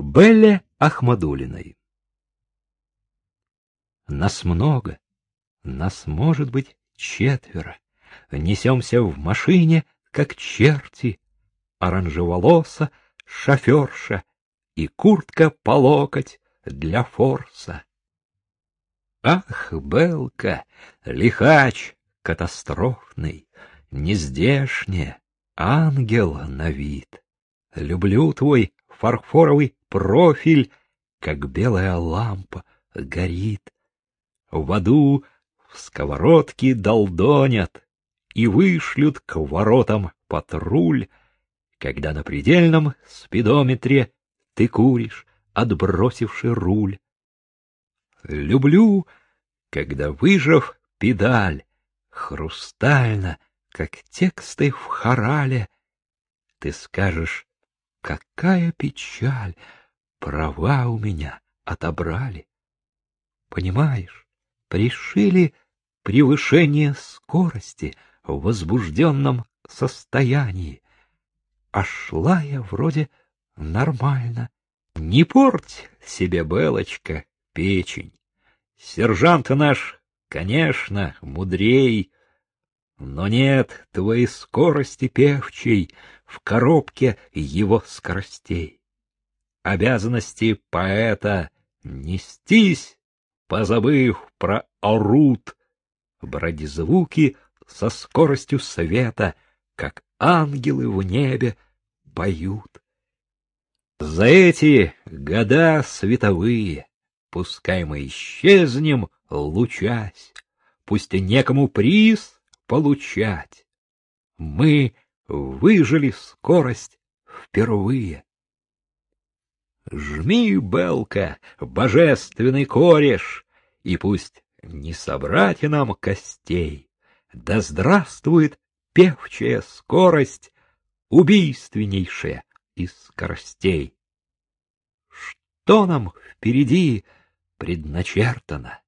Белле Ахмадулиной. Нас много, нас может быть четверо. Несемся в машине, как черти, оранжеволоса, шоферша и куртка по локоть для форса. Ах, Белка, лихач катастрофный, нездешне, ангел на вид. Люблю твой фарфоровый профиль, как белая лампа горит. В аду в сковородке долдонят и вышлют к воротам патруль, когда на предельном спидометре ты куришь, отбросивший руль. Люблю, когда, выжав педаль, хрустально, как тексты в хорале, ты скажешь, какая печаль, права у меня отобрали. Понимаешь, пришили превышение скорости в возбужденном состоянии, а шла я вроде нормально. Не порть себе, Белочка, печень. Сержант наш, конечно, мудрей, но нет твоей скорости певчей в коробке его скоростей. Обязанности поэта — нестись, позабыв про орут, броди звуки со скоростью света, как ангелы в небе поют. За эти года световые Пускай мы исчезнем, лучась, Пусть некому приз получать. Мы выжили скорость впервые. Жми, белка, божественный кореш, И пусть не собрать нам костей, Да здравствует певчая скорость, Убийственнейшая из скоростей. Что нам впереди предначертано.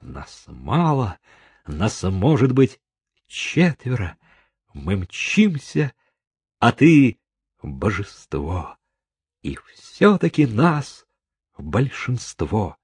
Нас мало, нас может быть четверо. Мы мчимся, а ты — божество. И все-таки нас большинство.